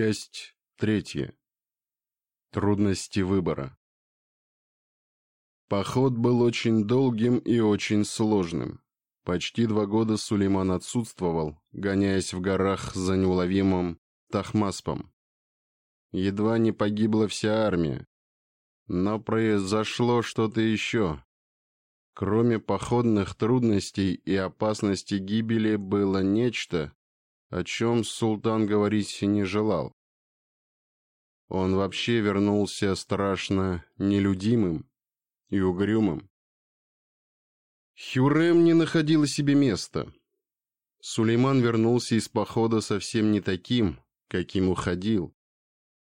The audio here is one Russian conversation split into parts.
Часть третья. Трудности выбора. Поход был очень долгим и очень сложным. Почти два года Сулейман отсутствовал, гоняясь в горах за неуловимым Тахмаспом. Едва не погибла вся армия. Но произошло что-то еще. Кроме походных трудностей и опасности гибели было нечто, о чем султан говорить не желал. Он вообще вернулся страшно нелюдимым и угрюмым. Хюрем не находила себе места. Сулейман вернулся из похода совсем не таким, каким уходил.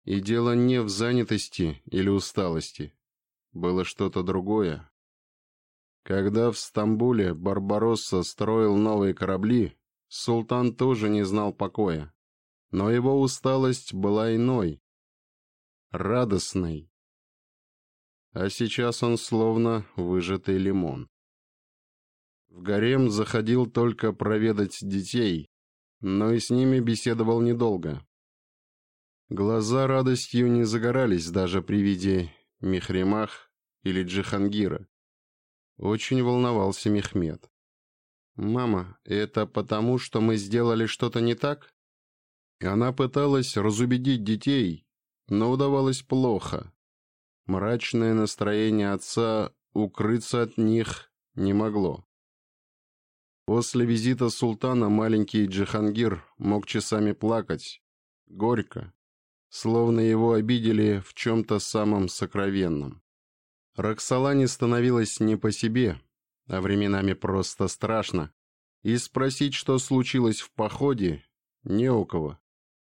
И дело не в занятости или усталости. Было что-то другое. Когда в Стамбуле Барбаросса строил новые корабли, Султан тоже не знал покоя, но его усталость была иной, радостной. А сейчас он словно выжатый лимон. В гарем заходил только проведать детей, но и с ними беседовал недолго. Глаза радостью не загорались даже при виде Мехремах или Джихангира. Очень волновался Мехмед. «Мама, это потому, что мы сделали что-то не так?» Она пыталась разубедить детей, но удавалось плохо. Мрачное настроение отца укрыться от них не могло. После визита султана маленький Джихангир мог часами плакать, горько, словно его обидели в чем-то самом сокровенном. Роксолане становилось не по себе – а временами просто страшно. И спросить, что случилось в походе, не у кого.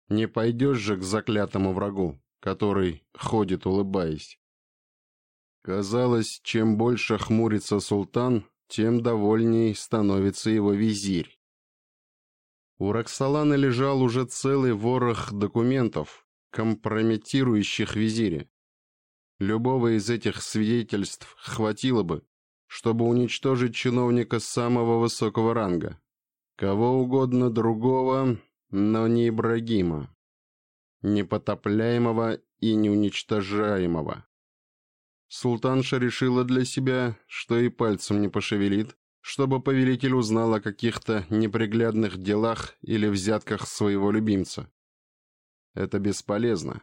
Не пойдешь же к заклятому врагу, который ходит улыбаясь. Казалось, чем больше хмурится султан, тем довольней становится его визирь. У Роксолана лежал уже целый ворох документов, компрометирующих визиря. Любого из этих свидетельств хватило бы, чтобы уничтожить чиновника самого высокого ранга. Кого угодно другого, но не Ибрагима. Непотопляемого и неуничтожаемого. Султанша решила для себя, что и пальцем не пошевелит, чтобы повелитель узнал о каких-то неприглядных делах или взятках своего любимца. Это бесполезно.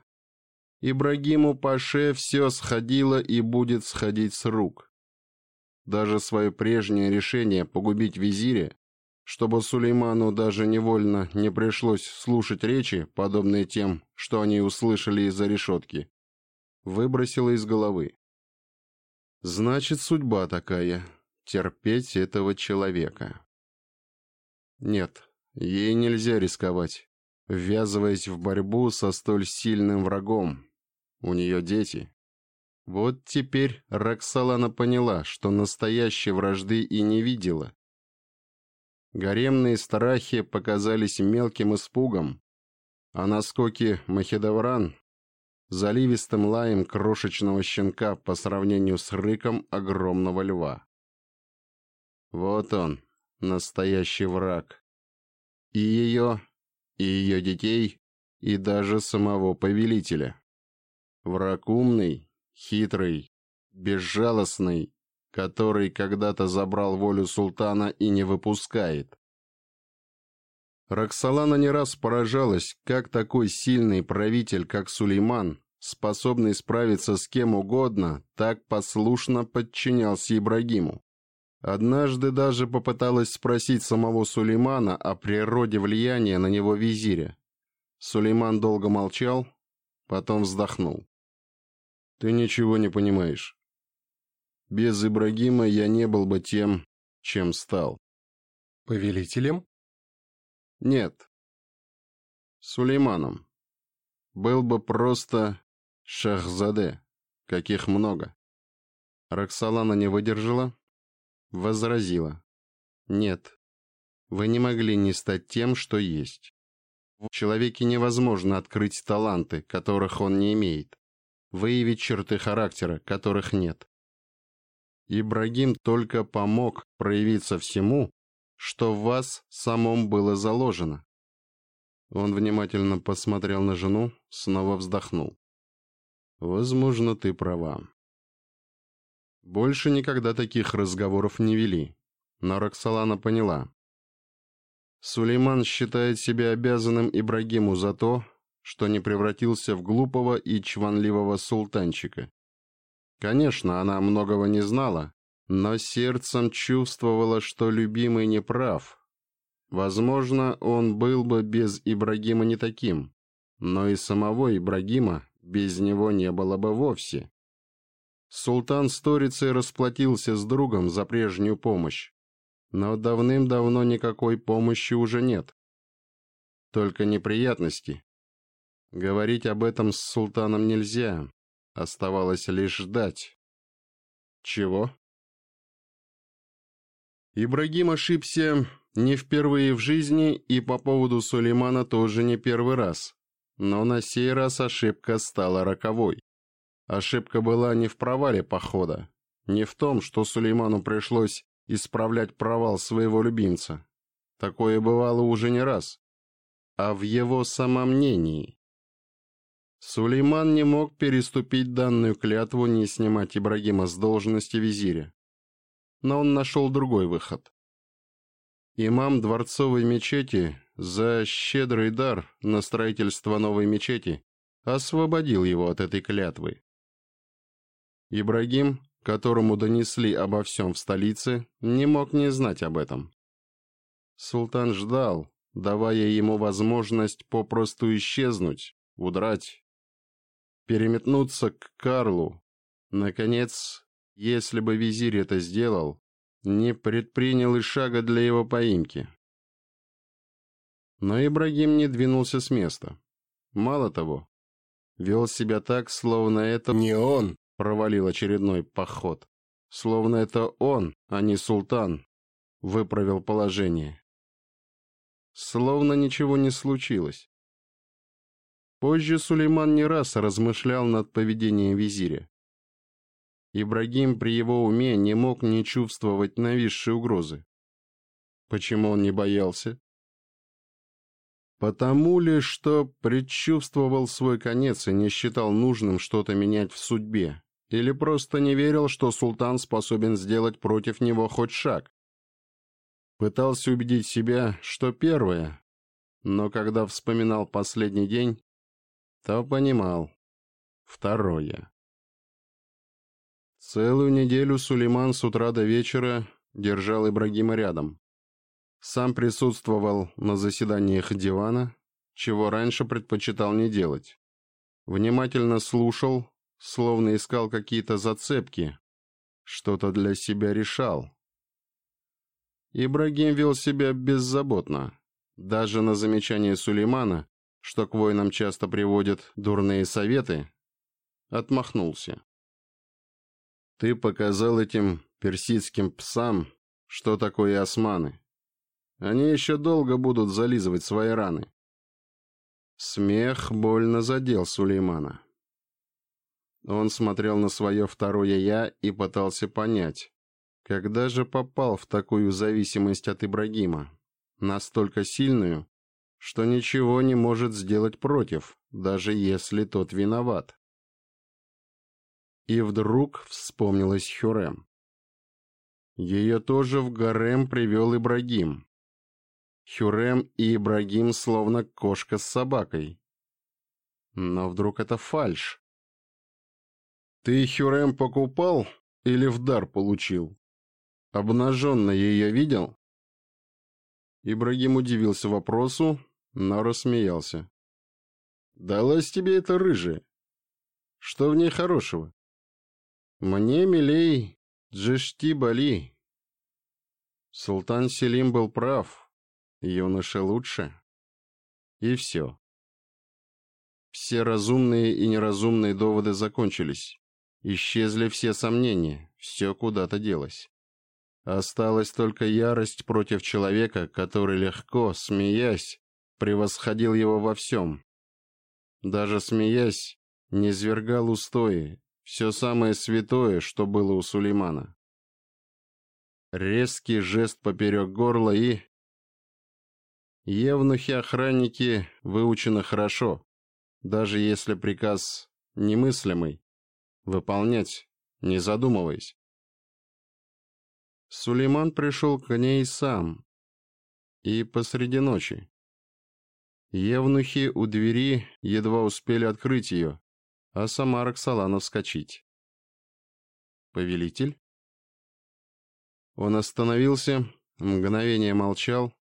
Ибрагиму Паше все сходило и будет сходить с рук даже свое прежнее решение погубить визиря, чтобы Сулейману даже невольно не пришлось слушать речи, подобные тем, что они услышали из-за решетки, выбросила из головы. Значит, судьба такая — терпеть этого человека. Нет, ей нельзя рисковать, ввязываясь в борьбу со столь сильным врагом. У нее дети. Вот теперь Роксолана поняла, что настоящей вражды и не видела. Гаремные страхи показались мелким испугом, а наскоки Махедавран заливистым лаем крошечного щенка по сравнению с рыком огромного льва. Вот он, настоящий враг. И ее, и ее детей, и даже самого повелителя. Враг умный, хитрый, безжалостный, который когда-то забрал волю султана и не выпускает. Роксолана не раз поражалась, как такой сильный правитель, как Сулейман, способный справиться с кем угодно, так послушно подчинялся Ибрагиму. Однажды даже попыталась спросить самого Сулеймана о природе влияния на него визиря. Сулейман долго молчал, потом вздохнул. Ты ничего не понимаешь. Без Ибрагима я не был бы тем, чем стал. Повелителем? Нет. Сулейманом. Был бы просто Шахзаде, каких много. Роксолана не выдержала, возразила. Нет, вы не могли не стать тем, что есть. В человеке невозможно открыть таланты, которых он не имеет выявить черты характера, которых нет. Ибрагим только помог проявиться всему, что в вас самом было заложено. Он внимательно посмотрел на жену, снова вздохнул. Возможно, ты права. Больше никогда таких разговоров не вели, но Роксолана поняла. Сулейман считает себя обязанным Ибрагиму за то, что не превратился в глупого и чванливого султанчика. Конечно, она многого не знала, но сердцем чувствовала, что любимый не прав. Возможно, он был бы без Ибрагима не таким, но и самого Ибрагима без него не было бы вовсе. Султан Сторицей расплатился с другом за прежнюю помощь, но давным-давно никакой помощи уже нет. Только неприятности, Говорить об этом с султаном нельзя. Оставалось лишь ждать. Чего? Ибрагим ошибся не впервые в жизни и по поводу Сулеймана тоже не первый раз. Но на сей раз ошибка стала роковой. Ошибка была не в провале похода, не в том, что Сулейману пришлось исправлять провал своего любимца. Такое бывало уже не раз. А в его самомнении. Сулейман не мог переступить данную клятву не снимать Ибрагима с должности визиря. Но он нашел другой выход. Имам дворцовой мечети за щедрый дар на строительство новой мечети освободил его от этой клятвы. Ибрагим, которому донесли обо всем в столице, не мог не знать об этом. Султан ждал, давая ему возможность попросту исчезнуть, удрать, переметнуться к Карлу. Наконец, если бы визирь это сделал, не предпринял и шага для его поимки. Но Ибрагим не двинулся с места. Мало того, вел себя так, словно это не он провалил очередной поход. Словно это он, а не султан, выправил положение. Словно ничего не случилось. Позже Сулейман не раз размышлял над поведением визиря. Ибрагим при его уме не мог не чувствовать нависшей угрозы. Почему он не боялся? Потому ли, что предчувствовал свой конец и не считал нужным что-то менять в судьбе, или просто не верил, что султан способен сделать против него хоть шаг? Пытался убедить себя, что первое, но когда вспоминал последний день, то понимал. Второе. Целую неделю Сулейман с утра до вечера держал Ибрагима рядом. Сам присутствовал на заседаниях дивана, чего раньше предпочитал не делать. Внимательно слушал, словно искал какие-то зацепки, что-то для себя решал. Ибрагим вел себя беззаботно. Даже на замечание Сулеймана что к воинам часто приводят дурные советы, отмахнулся. «Ты показал этим персидским псам, что такое османы. Они еще долго будут зализывать свои раны». Смех больно задел Сулеймана. Он смотрел на свое второе «я» и пытался понять, когда же попал в такую зависимость от Ибрагима, настолько сильную, что ничего не может сделать против, даже если тот виноват. И вдруг вспомнилась Хюрем. Ее тоже в гарем привел Ибрагим. Хюрем и Ибрагим словно кошка с собакой. Но вдруг это фальш. «Ты Хюрем покупал или в дар получил? Обнаженно ее видел?» Ибрагим удивился вопросу, но рассмеялся. «Далась тебе эта рыжая. Что в ней хорошего?» «Мне милей джешти Бали». Султан Селим был прав. Юноша лучше. И все. Все разумные и неразумные доводы закончились. Исчезли все сомнения, все куда-то делось. Осталась только ярость против человека, который легко, смеясь, превосходил его во всем. Даже смеясь, не свергал устои, все самое святое, что было у Сулеймана. Резкий жест поперек горла и... Евнухи-охранники выучены хорошо, даже если приказ немыслимый, выполнять, не задумываясь. Сулейман пришел к ней сам, и посреди ночи. Евнухи у двери едва успели открыть ее, а сама Роксолана вскочить. «Повелитель?» Он остановился, мгновение молчал.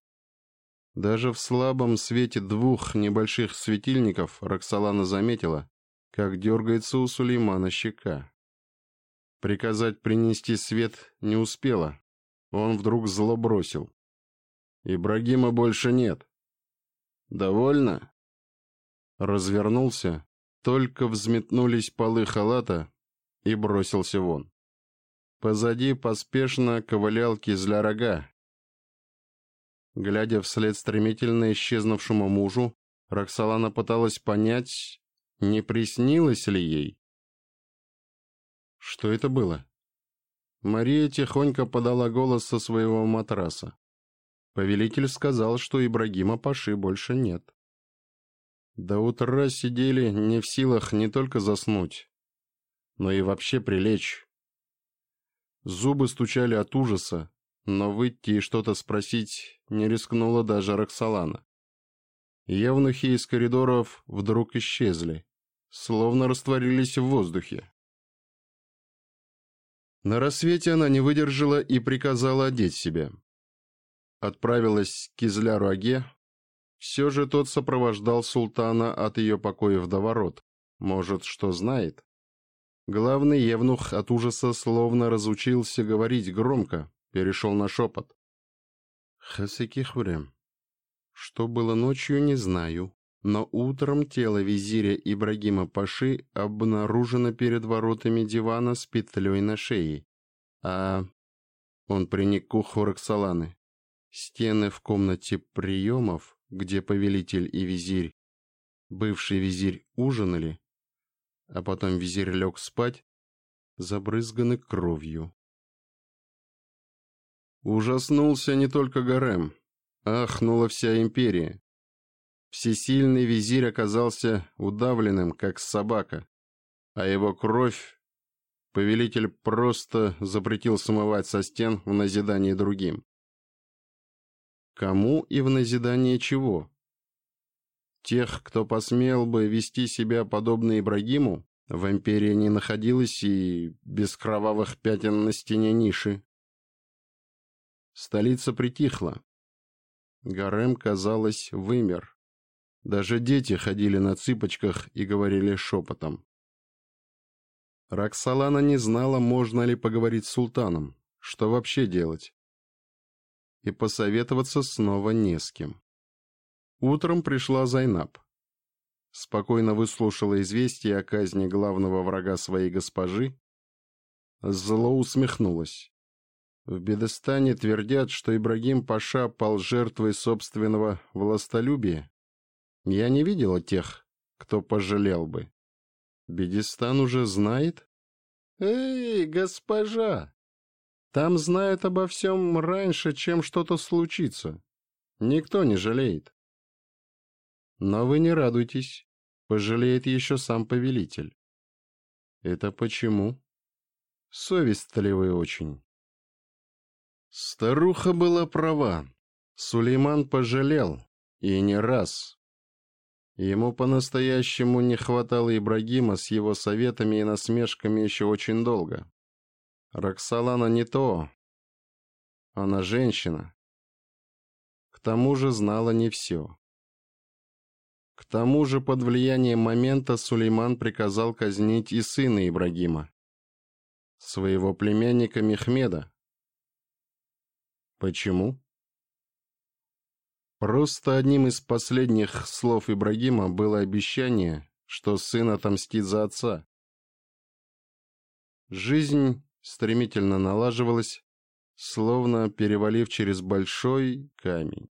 Даже в слабом свете двух небольших светильников Роксолана заметила, как дергается у Сулеймана щека. Приказать принести свет не успела. Он вдруг зло бросил. «Ибрагима больше нет». Довольно?» Развернулся, только взметнулись полы халата и бросился вон. Позади поспешно ковылял кизля рога. Глядя вслед стремительно исчезнувшему мужу, Роксолана пыталась понять, не приснилось ли ей. «Что это было?» Мария тихонько подала голос со своего матраса. Повелитель сказал, что Ибрагима Паши больше нет. До утра сидели не в силах не только заснуть, но и вообще прилечь. Зубы стучали от ужаса, но выйти и что-то спросить не рискнула даже Роксолана. Евнухи из коридоров вдруг исчезли, словно растворились в воздухе. На рассвете она не выдержала и приказала одеть себя отправилась к Аге, все же тот сопровождал султана от ее покоев до ворот. Может, что знает? Главный евнух от ужаса словно разучился говорить громко, перешел на шепот. Хасекихврем. Что было ночью, не знаю, но утром тело визиря Ибрагима Паши обнаружено перед воротами дивана с петлей на шее. А... Он приник к уху Роксоланы. Стены в комнате приемов, где повелитель и визирь, бывший визирь ужинали, а потом визирь лег спать, забрызганы кровью. Ужаснулся не только Гарем, ахнула вся империя. Всесильный визирь оказался удавленным, как собака, а его кровь повелитель просто запретил смывать со стен в назидание другим. Кому и в назидание чего? Тех, кто посмел бы вести себя подобно Ибрагиму, в империи не находилось и без кровавых пятен на стене ниши. Столица притихла. Гарем, казалось, вымер. Даже дети ходили на цыпочках и говорили шепотом. Роксолана не знала, можно ли поговорить с султаном, что вообще делать и посоветоваться снова не с кем. Утром пришла Зайнаб. Спокойно выслушала известие о казни главного врага своей госпожи. Зло усмехнулась. В Бедестане твердят, что Ибрагим Паша пал жертвой собственного властолюбия. Я не видела тех, кто пожалел бы. Бедестан уже знает? «Эй, госпожа!» Там знают обо всем раньше, чем что-то случится. Никто не жалеет. Но вы не радуйтесь, пожалеет еще сам повелитель. Это почему? Совестливый очень. Старуха была права. Сулейман пожалел, и не раз. Ему по-настоящему не хватало Ибрагима с его советами и насмешками еще очень долго. Роксолана не то. Она женщина. К тому же знала не все. К тому же под влиянием момента Сулейман приказал казнить и сына Ибрагима, своего племянника Мехмеда. Почему? Просто одним из последних слов Ибрагима было обещание, что сын отомстит за отца. Жизнь стремительно налаживалась, словно перевалив через большой камень.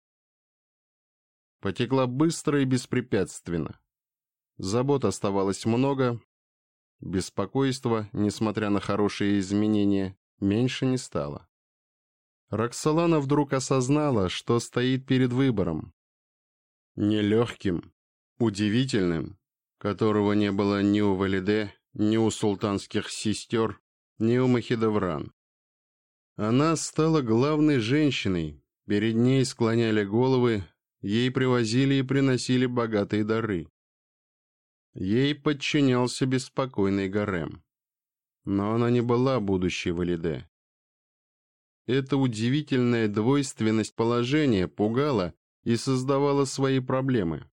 Потекла быстро и беспрепятственно. Забот оставалось много, беспокойства, несмотря на хорошие изменения, меньше не стало. Роксолана вдруг осознала, что стоит перед выбором. Нелегким, удивительным, которого не было ни у Валиде, ни у султанских сестер, ни у Махидавран. Она стала главной женщиной, перед ней склоняли головы, ей привозили и приносили богатые дары. Ей подчинялся беспокойный гарем. Но она не была будущей Валиде. Эта удивительная двойственность положения пугала и создавала свои проблемы.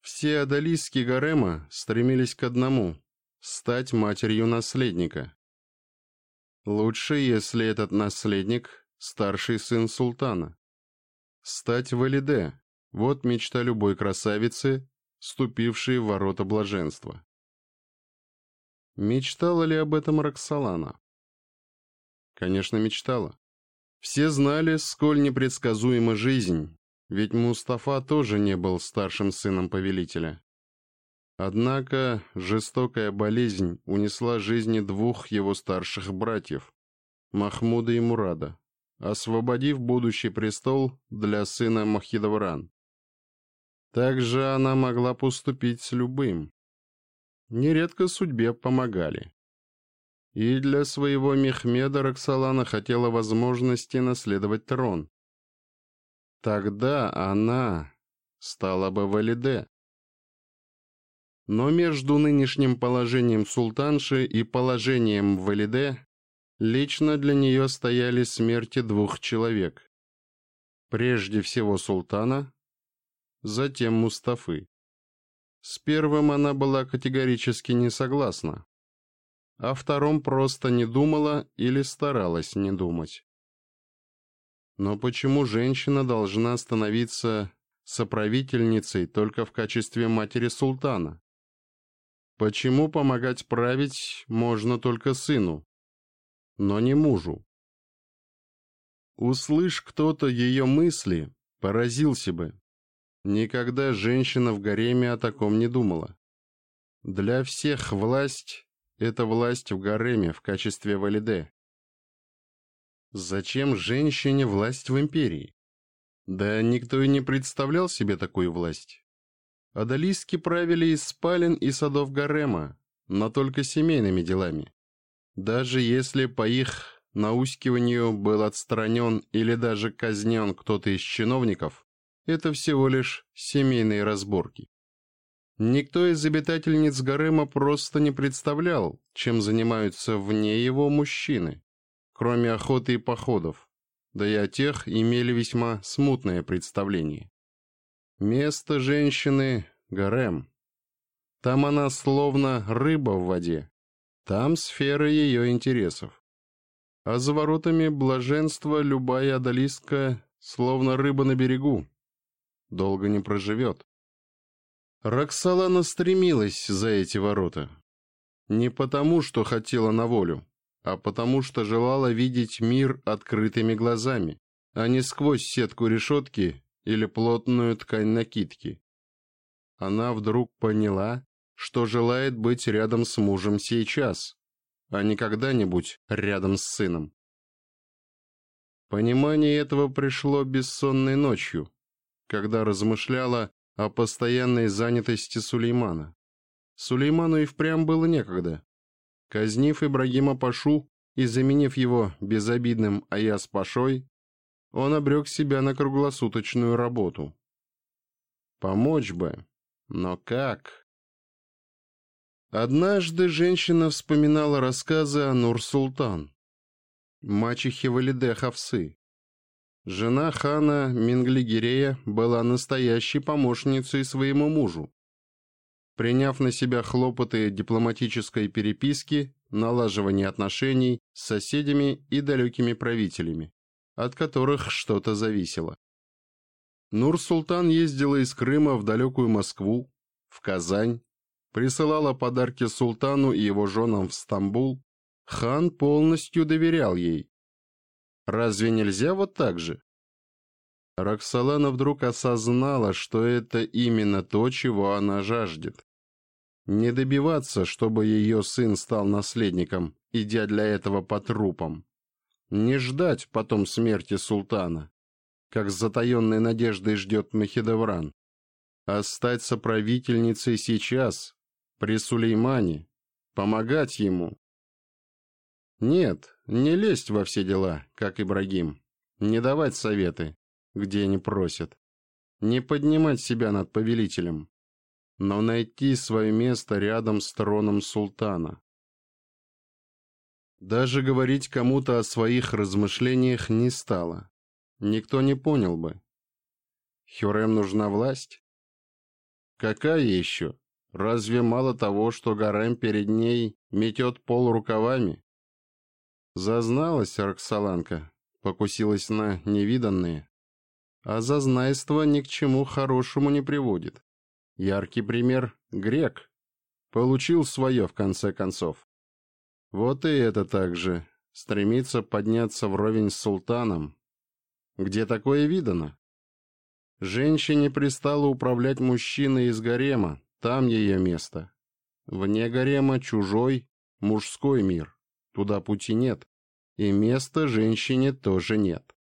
Все адалийские гарема стремились к одному – стать матерью наследника. Лучше, если этот наследник – старший сын султана. Стать валиде – вот мечта любой красавицы, ступившей в ворота блаженства. Мечтала ли об этом Роксолана? Конечно, мечтала. Все знали, сколь непредсказуема жизнь, ведь Мустафа тоже не был старшим сыном повелителя. Однако жестокая болезнь унесла жизни двух его старших братьев, Махмуда и Мурада, освободив будущий престол для сына Махидавран. Также она могла поступить с любым. Нередко судьбе помогали. И для своего Мехмеда Роксолана хотела возможности наследовать трон. Тогда она стала бы Валиде, Но между нынешним положением султанши и положением Валиде лично для нее стояли смерти двух человек. Прежде всего султана, затем Мустафы. С первым она была категорически не согласна, а втором просто не думала или старалась не думать. Но почему женщина должна становиться соправительницей только в качестве матери султана? Почему помогать править можно только сыну, но не мужу? Услышь кто-то ее мысли, поразился бы. Никогда женщина в гареме о таком не думала. Для всех власть — это власть в гареме в качестве валиде. Зачем женщине власть в империи? Да никто и не представлял себе такую власть. Адалистки правили из спален и садов гарема, но только семейными делами. Даже если по их наускиванию был отстранен или даже казнен кто-то из чиновников, это всего лишь семейные разборки. Никто из обитательниц гарема просто не представлял, чем занимаются вне его мужчины, кроме охоты и походов, да и о тех имели весьма смутное представление. Место женщины — гарем. Там она словно рыба в воде. Там сфера ее интересов. А за воротами блаженства любая одолистка словно рыба на берегу. Долго не проживет. Роксолана стремилась за эти ворота. Не потому, что хотела на волю, а потому, что желала видеть мир открытыми глазами, а не сквозь сетку решетки или плотную ткань накидки. Она вдруг поняла, что желает быть рядом с мужем сейчас, а не когда-нибудь рядом с сыном. Понимание этого пришло бессонной ночью, когда размышляла о постоянной занятости Сулеймана. Сулейману и впрямь было некогда. Казнив Ибрагима Пашу и заменив его безобидным Аяс Пашой, он обрек себя на круглосуточную работу. Помочь бы, но как? Однажды женщина вспоминала рассказы о Нур-Султан, мачехе Валиде Хавсы. Жена хана Минглигирея была настоящей помощницей своему мужу. Приняв на себя хлопоты дипломатической переписки, налаживания отношений с соседями и далекими правителями от которых что-то зависело. Нур-Султан ездила из Крыма в далекую Москву, в Казань, присылала подарки султану и его женам в Стамбул. Хан полностью доверял ей. Разве нельзя вот так же? Роксолана вдруг осознала, что это именно то, чего она жаждет. Не добиваться, чтобы ее сын стал наследником, идя для этого по трупам. Не ждать потом смерти султана, как с затаенной надеждой ждет Махидевран, а стать соправительницей сейчас, при Сулеймане, помогать ему. Нет, не лезть во все дела, как Ибрагим, не давать советы, где они просят, не поднимать себя над повелителем, но найти свое место рядом с троном султана. Даже говорить кому-то о своих размышлениях не стало. Никто не понял бы. Хюрем нужна власть? Какая еще? Разве мало того, что Гарем перед ней метет пол рукавами? Зазналась Роксоланка, покусилась на невиданные. А зазнайство ни к чему хорошему не приводит. Яркий пример — грек. Получил свое, в конце концов. Вот и это также стремится подняться вровень с султаном. Где такое видано? Женщине пристало управлять мужчиной из гарема, там ее место. Вне гарема чужой, мужской мир. Туда пути нет, и места женщине тоже нет.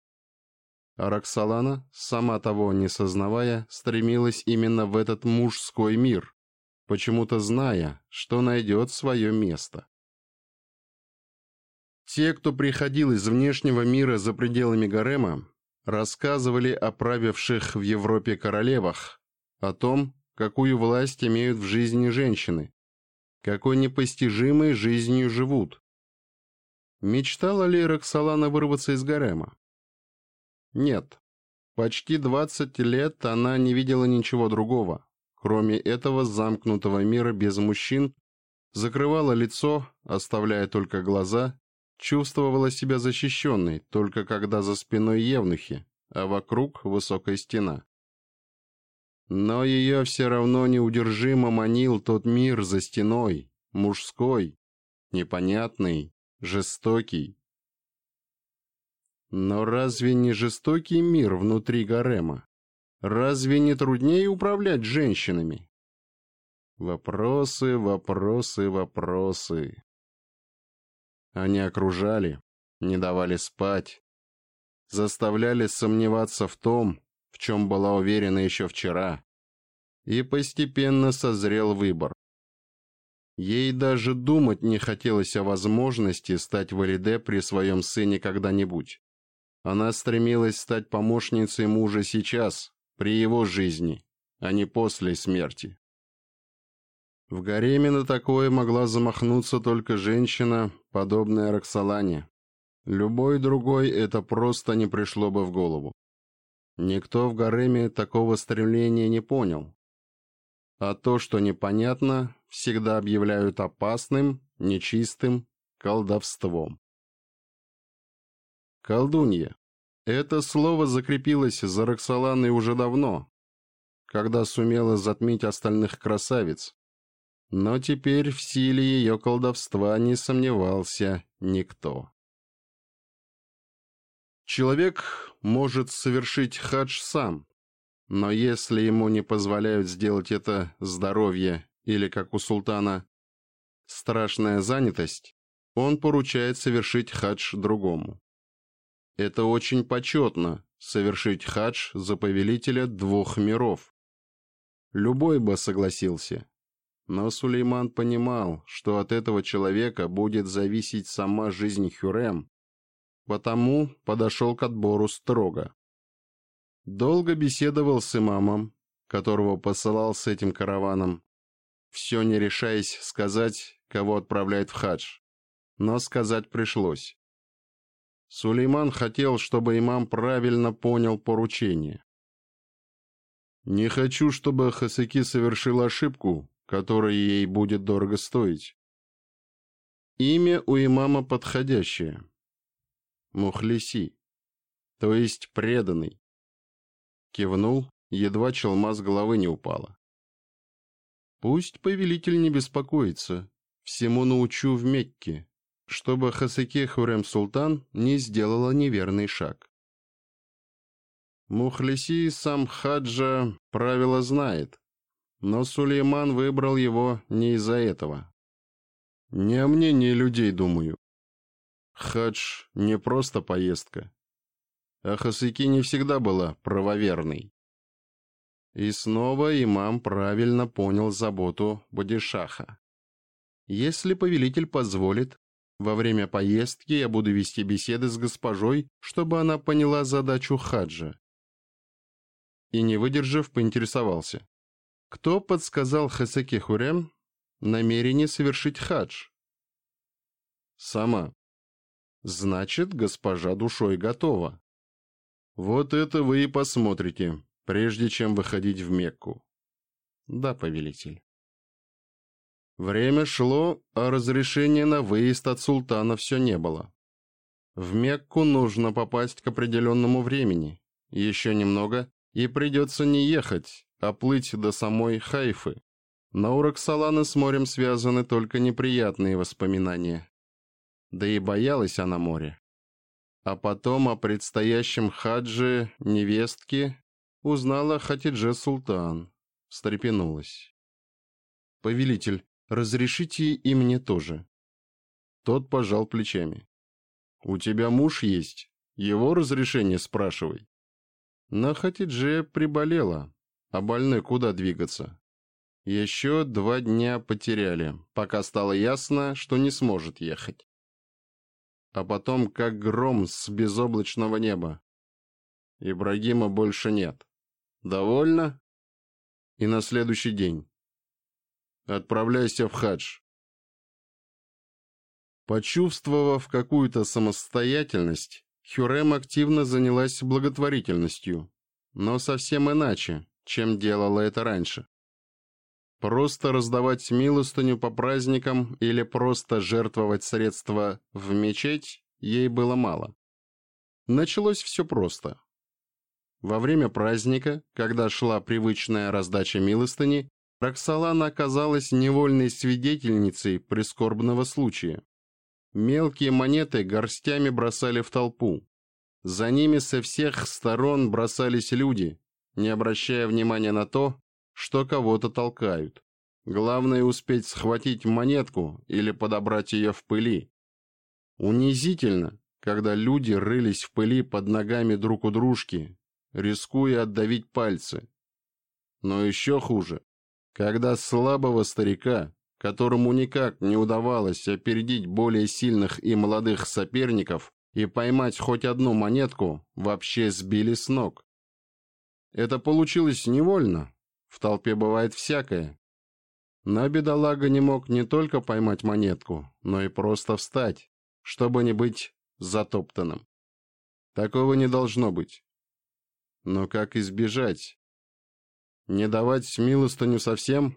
А Роксолана, сама того не сознавая, стремилась именно в этот мужской мир, почему-то зная, что найдет свое место. Те, кто приходил из внешнего мира за пределами гарема, рассказывали о правивших в Европе королевах, о том, какую власть имеют в жизни женщины, какой непостижимой жизнью живут. Мечтала ли Роксолана вырваться из гарема? Нет. Почти 20 лет она не видела ничего другого, кроме этого замкнутого мира без мужчин, закрывала лицо, оставляя только глаза Чувствовала себя защищенной, только когда за спиной евнухи, а вокруг высокая стена. Но ее все равно неудержимо манил тот мир за стеной, мужской, непонятный, жестокий. Но разве не жестокий мир внутри гарема? Разве не труднее управлять женщинами? Вопросы, вопросы, вопросы. Они окружали, не давали спать, заставляли сомневаться в том, в чем была уверена еще вчера. И постепенно созрел выбор. Ей даже думать не хотелось о возможности стать Валиде при своем сыне когда-нибудь. Она стремилась стать помощницей мужа сейчас, при его жизни, а не после смерти. В гареме на такое могла замахнуться только женщина, подобная Роксолане. Любой другой это просто не пришло бы в голову. Никто в гареме такого стремления не понял. А то, что непонятно, всегда объявляют опасным, нечистым, колдовством. Колдунья. Это слово закрепилось за Роксоланой уже давно, когда сумела затмить остальных красавиц. Но теперь в силе ее колдовства не сомневался никто. Человек может совершить хадж сам, но если ему не позволяют сделать это здоровье или, как у султана, страшная занятость, он поручает совершить хадж другому. Это очень почетно – совершить хадж за повелителя двух миров. Любой бы согласился. Но Сулейман понимал, что от этого человека будет зависеть сама жизнь Хюрем, потому подошел к отбору строго. Долго беседовал с имамом, которого посылал с этим караваном, все не решаясь сказать, кого отправляет в хадж. Но сказать пришлось. Сулейман хотел, чтобы имам правильно понял поручение. «Не хочу, чтобы Хасаки совершил ошибку, которое ей будет дорого стоить. Имя у имама подходящее. Мухлиси, то есть преданный. Кивнул, едва челма с головы не упала. Пусть повелитель не беспокоится, всему научу в Мекке, чтобы Хасеке Хурем Султан не сделала неверный шаг. Мухлиси сам Хаджа правила знает, но Сулейман выбрал его не из-за этого. Не о мнении людей думаю. Хадж не просто поездка. А Хасыки не всегда была правоверной. И снова имам правильно понял заботу Бодишаха. Если повелитель позволит, во время поездки я буду вести беседы с госпожой, чтобы она поняла задачу хаджа. И не выдержав, поинтересовался. Кто подсказал Хасеке Хурем намерение совершить хадж? Сама. Значит, госпожа душой готова. Вот это вы и посмотрите, прежде чем выходить в Мекку. Да, повелитель. Время шло, а разрешения на выезд от султана все не было. В Мекку нужно попасть к определенному времени. Еще немного, и придется не ехать, а оплыть до самой Хайфы. На Ураксаланы с морем связаны только неприятные воспоминания. Да и боялась она море. А потом о предстоящем хадже невестки узнала Хатидже Султан. Встрепенулась. «Повелитель, разрешите и мне тоже». Тот пожал плечами. «У тебя муж есть. Его разрешение спрашивай». На Хатидже приболела а больной куда двигаться? Еще два дня потеряли, пока стало ясно, что не сможет ехать. А потом как гром с безоблачного неба. Ибрагима больше нет. Довольно? И на следующий день. Отправляйся в хадж. Почувствовав какую-то самостоятельность, Хюрем активно занялась благотворительностью, но совсем иначе, чем делала это раньше. Просто раздавать милостыню по праздникам или просто жертвовать средства в мечеть ей было мало. Началось все просто. Во время праздника, когда шла привычная раздача милостыни, Роксолана оказалась невольной свидетельницей прискорбного случая. Мелкие монеты горстями бросали в толпу. За ними со всех сторон бросались люди, не обращая внимания на то, что кого-то толкают. Главное успеть схватить монетку или подобрать ее в пыли. Унизительно, когда люди рылись в пыли под ногами друг у дружки, рискуя отдавить пальцы. Но еще хуже, когда слабого старика, которому никак не удавалось опередить более сильных и молодых соперников и поймать хоть одну монетку, вообще сбили с ног. Это получилось невольно. В толпе бывает всякое. На бедолага не мог не только поймать монетку, но и просто встать, чтобы не быть затоптанным. Такого не должно быть. Но как избежать? Не давать милостыню совсем?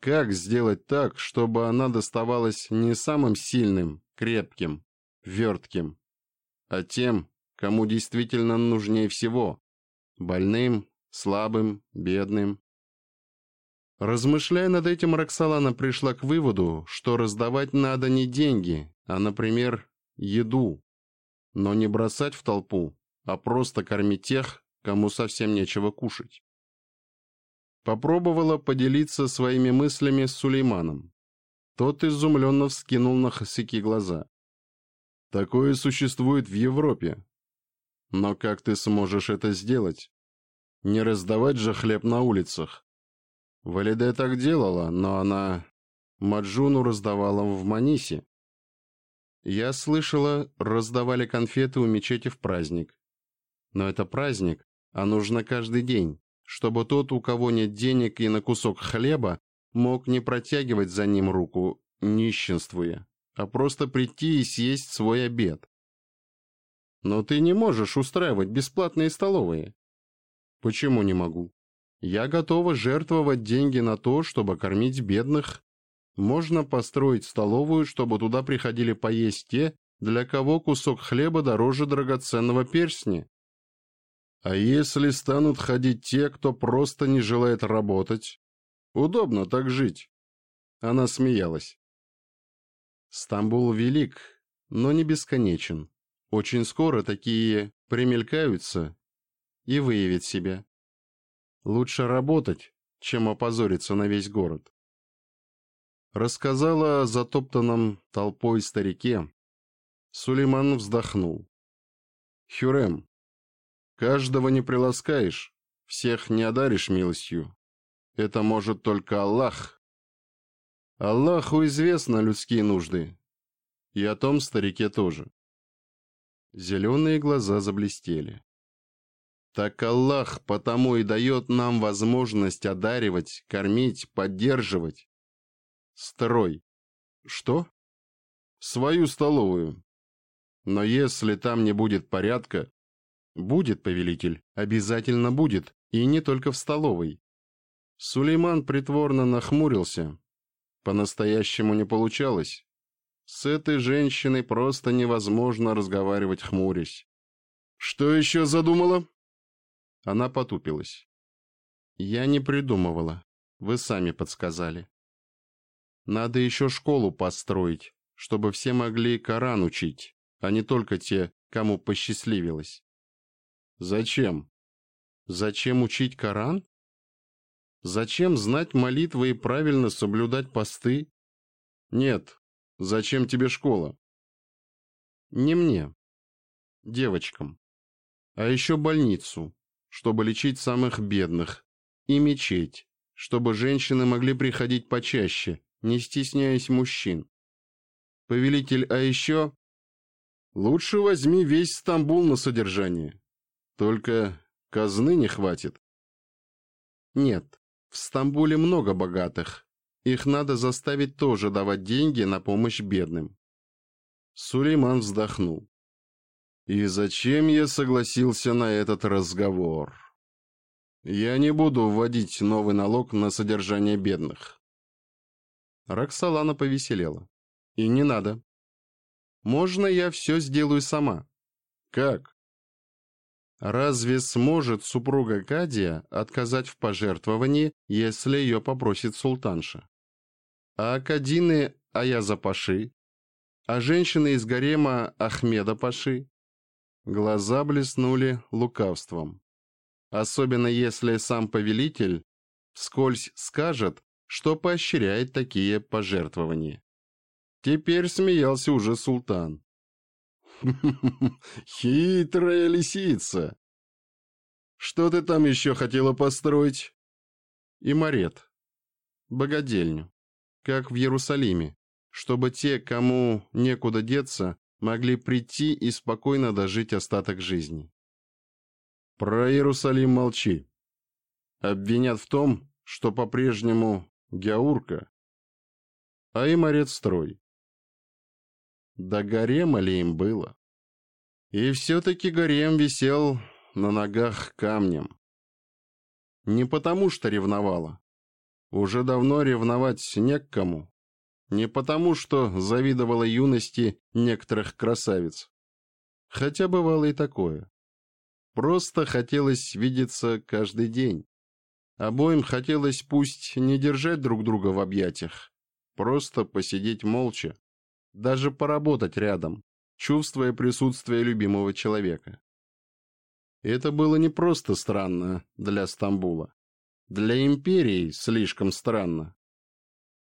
Как сделать так, чтобы она доставалась не самым сильным, крепким, вертким, а тем, кому действительно нужнее всего, больным, слабым, бедным. Размышляя над этим, Роксолана пришла к выводу, что раздавать надо не деньги, а, например, еду. Но не бросать в толпу, а просто кормить тех, кому совсем нечего кушать. Попробовала поделиться своими мыслями с Сулейманом. Тот изумленно вскинул на Хосяки глаза. «Такое существует в Европе. Но как ты сможешь это сделать? Не раздавать же хлеб на улицах. Валиде так делала, но она... Маджуну раздавала в Манисе. Я слышала, раздавали конфеты у мечети в праздник. Но это праздник, а нужно каждый день, чтобы тот, у кого нет денег и на кусок хлеба, мог не протягивать за ним руку, нищенствуя, а просто прийти и съесть свой обед. Но ты не можешь устраивать бесплатные столовые. Почему не могу? Я готова жертвовать деньги на то, чтобы кормить бедных. Можно построить столовую, чтобы туда приходили поесть те, для кого кусок хлеба дороже драгоценного перстня. А если станут ходить те, кто просто не желает работать? Удобно так жить. Она смеялась. Стамбул велик, но не бесконечен. Очень скоро такие примелькаются и выявят себя. Лучше работать, чем опозориться на весь город. Рассказала затоптанном толпой старике. Сулейман вздохнул. Хюрем, каждого не приласкаешь, всех не одаришь милостью. Это может только Аллах. Аллаху известны людские нужды. И о том старике тоже. Зеленые глаза заблестели. Так Аллах потому и дает нам возможность одаривать, кормить, поддерживать. Строй. Что? Свою столовую. Но если там не будет порядка... Будет, повелитель, обязательно будет, и не только в столовой. Сулейман притворно нахмурился. По-настоящему не получалось. С этой женщиной просто невозможно разговаривать хмурясь. «Что еще задумала?» Она потупилась. «Я не придумывала. Вы сами подсказали. Надо еще школу построить, чтобы все могли Коран учить, а не только те, кому посчастливилось». «Зачем?» «Зачем учить Коран?» «Зачем знать молитвы и правильно соблюдать посты?» «Нет, Зачем тебе школа? Не мне. Девочкам. А еще больницу, чтобы лечить самых бедных. И мечеть, чтобы женщины могли приходить почаще, не стесняясь мужчин. Повелитель, а еще... Лучше возьми весь Стамбул на содержание. Только казны не хватит. Нет, в Стамбуле много богатых, их надо заставить тоже давать деньги на помощь бедным. Сулейман вздохнул. И зачем я согласился на этот разговор? Я не буду вводить новый налог на содержание бедных. Роксолана повеселела. И не надо. Можно я все сделаю сама? Как? Разве сможет супруга Кадия отказать в пожертвовании, если ее попросит султанша? а акадины Аяза Паши, а женщины из гарема Ахмеда Паши. Глаза блеснули лукавством. Особенно если сам повелитель вскользь скажет, что поощряет такие пожертвования. Теперь смеялся уже султан. «Хитрая лисица!» «Что ты там еще хотела построить?» «Имарет. Богадельню» как в Иерусалиме, чтобы те, кому некуда деться, могли прийти и спокойно дожить остаток жизни. Про Иерусалим молчи. Обвинят в том, что по-прежнему Геаурка, а и морец-строй. Да гарема ли им было? И все-таки гарем висел на ногах камнем. Не потому что ревновала, уже давно ревновать не к кому. Не потому, что завидовала юности некоторых красавиц. Хотя бывало и такое. Просто хотелось видеться каждый день. Обоим хотелось пусть не держать друг друга в объятиях, просто посидеть молча, даже поработать рядом, чувствуя присутствие любимого человека. Это было не просто странно для Стамбула. Для империи слишком странно.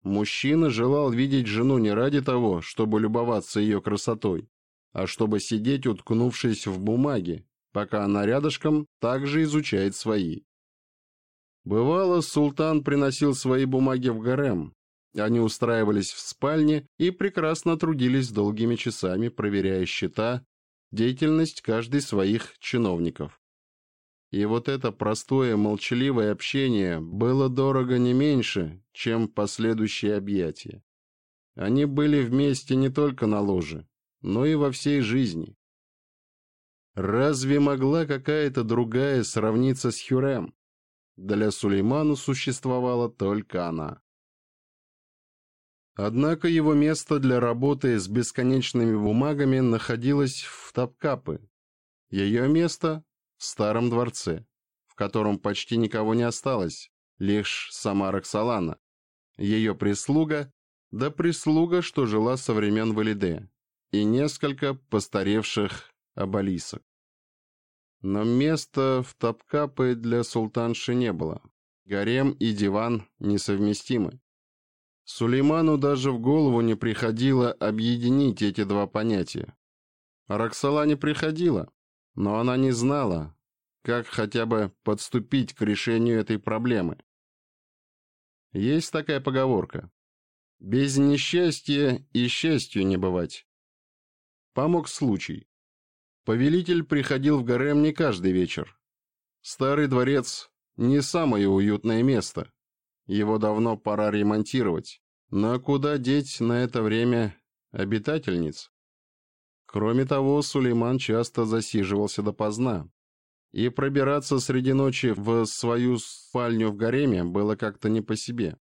Мужчина желал видеть жену не ради того, чтобы любоваться ее красотой, а чтобы сидеть, уткнувшись в бумаге, пока она рядышком также изучает свои. Бывало, султан приносил свои бумаги в гарем. Они устраивались в спальне и прекрасно трудились долгими часами, проверяя счета, деятельность каждой своих чиновников и вот это простое молчаливое общение было дорого не меньше, чем последующие объятия. Они были вместе не только на ложе, но и во всей жизни. Разве могла какая-то другая сравниться с Хюрем? Для Сулеймана существовала только она. Однако его место для работы с бесконечными бумагами находилось в Тапкапы. Ее место в старом дворце, в котором почти никого не осталось, лишь сама Роксолана, ее прислуга, да прислуга, что жила со времен Валиде, и несколько постаревших оболисок. Но места в Топкапы для султанши не было. Гарем и диван несовместимы. Сулейману даже в голову не приходило объединить эти два понятия. Роксолане приходило, но она не знала, как хотя бы подступить к решению этой проблемы. Есть такая поговорка. Без несчастья и счастью не бывать. Помог случай. Повелитель приходил в гарем не каждый вечер. Старый дворец – не самое уютное место. Его давно пора ремонтировать. Но куда деть на это время обитательниц? Кроме того, Сулейман часто засиживался допоздна. И пробираться среди ночи в свою спальню в гареме было как-то не по себе.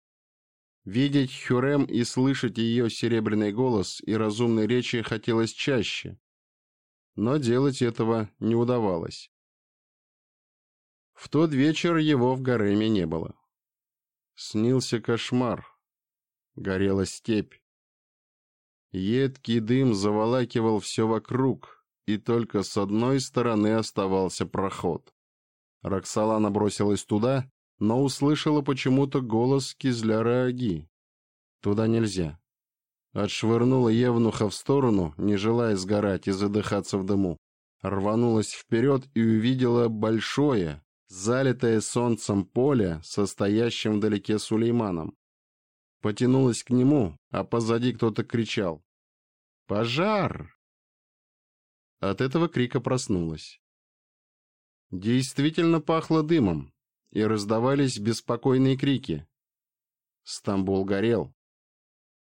Видеть Хюрем и слышать ее серебряный голос и разумной речи хотелось чаще. Но делать этого не удавалось. В тот вечер его в гареме не было. Снился кошмар. Горела степь. Едкий дым заволакивал все вокруг, и только с одной стороны оставался проход. Роксолана бросилась туда, но услышала почему-то голос Кизляра Аги. «Туда нельзя». Отшвырнула Евнуха в сторону, не желая сгорать и задыхаться в дыму. Рванулась вперед и увидела большое, залитое солнцем поле, состоящим вдалеке Сулейманом потянулась к нему, а позади кто-то кричал. «Пожар!» От этого крика проснулась. Действительно пахло дымом, и раздавались беспокойные крики. Стамбул горел.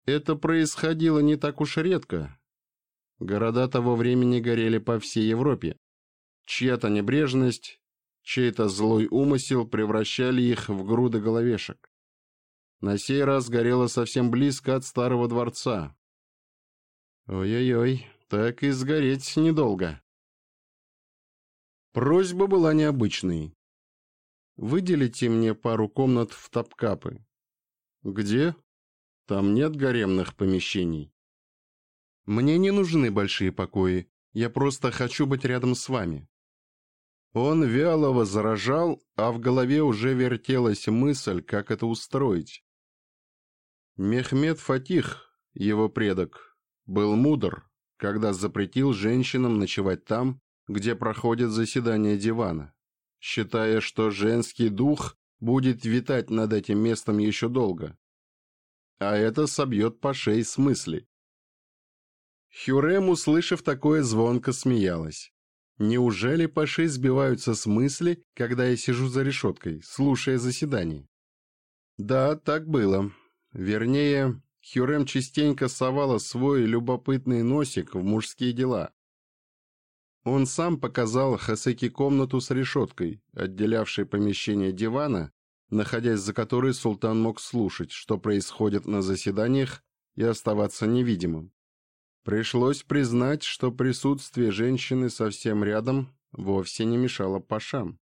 Это происходило не так уж редко. Города того времени горели по всей Европе. Чья-то небрежность, чей-то злой умысел превращали их в груды головешек. На сей раз горело совсем близко от старого дворца. Ой-ой-ой, так и сгореть недолго. Просьба была необычной. «Выделите мне пару комнат в Топкапы». «Где?» «Там нет гаремных помещений». «Мне не нужны большие покои. Я просто хочу быть рядом с вами». Он вяло возражал, а в голове уже вертелась мысль, как это устроить. Мехмед Фатих, его предок, был мудр, когда запретил женщинам ночевать там, где проходят заседания дивана, считая, что женский дух будет витать над этим местом еще долго. А это собьет по шее с мысли. Хюрем, услышав такое, звонко смеялась. Неужели паши сбиваются с мысли, когда я сижу за решеткой, слушая заседание? Да, так было. Вернее, Хюрем частенько совала свой любопытный носик в мужские дела. Он сам показал Хасеки комнату с решеткой, отделявшей помещение дивана, находясь за которой султан мог слушать, что происходит на заседаниях, и оставаться невидимым. Пришлось признать, что присутствие женщины совсем рядом вовсе не мешало пашам.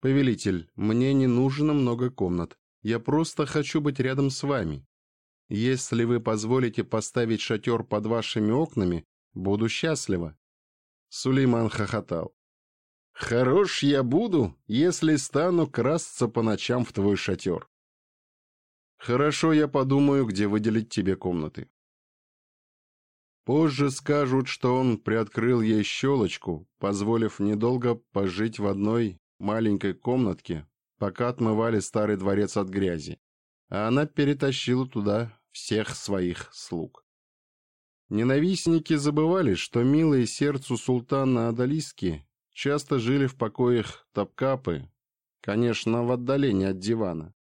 «Повелитель, мне не нужно много комнат», я просто хочу быть рядом с вами. Если вы позволите поставить шатер под вашими окнами, буду счастлива». Сулейман хохотал. «Хорош я буду, если стану красться по ночам в твой шатер». «Хорошо, я подумаю, где выделить тебе комнаты». Позже скажут, что он приоткрыл ей щелочку, позволив недолго пожить в одной маленькой комнатке пока отмывали старый дворец от грязи, а она перетащила туда всех своих слуг. Ненавистники забывали, что милые сердцу султана Адалиски часто жили в покоях Топкапы, конечно, в отдалении от дивана,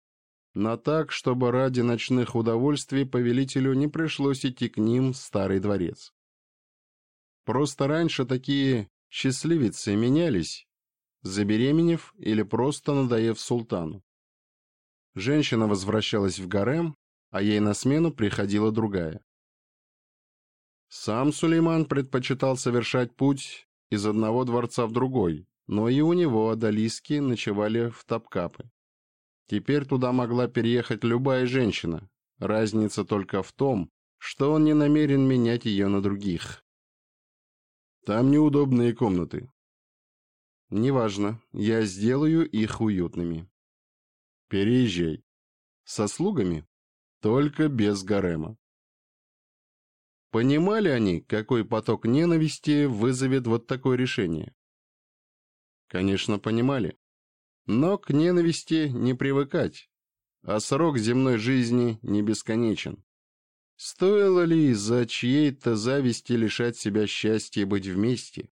но так, чтобы ради ночных удовольствий повелителю не пришлось идти к ним в старый дворец. Просто раньше такие счастливицы менялись забеременев или просто надоев султану. Женщина возвращалась в гарем, а ей на смену приходила другая. Сам Сулейман предпочитал совершать путь из одного дворца в другой, но и у него одолиски ночевали в Топкапы. Теперь туда могла переехать любая женщина, разница только в том, что он не намерен менять ее на других. «Там неудобные комнаты», Неважно, я сделаю их уютными. Переезжай. Со слугами? Только без гарема. Понимали они, какой поток ненависти вызовет вот такое решение? Конечно, понимали. Но к ненависти не привыкать, а срок земной жизни не бесконечен. Стоило ли из-за чьей-то зависти лишать себя счастья быть вместе?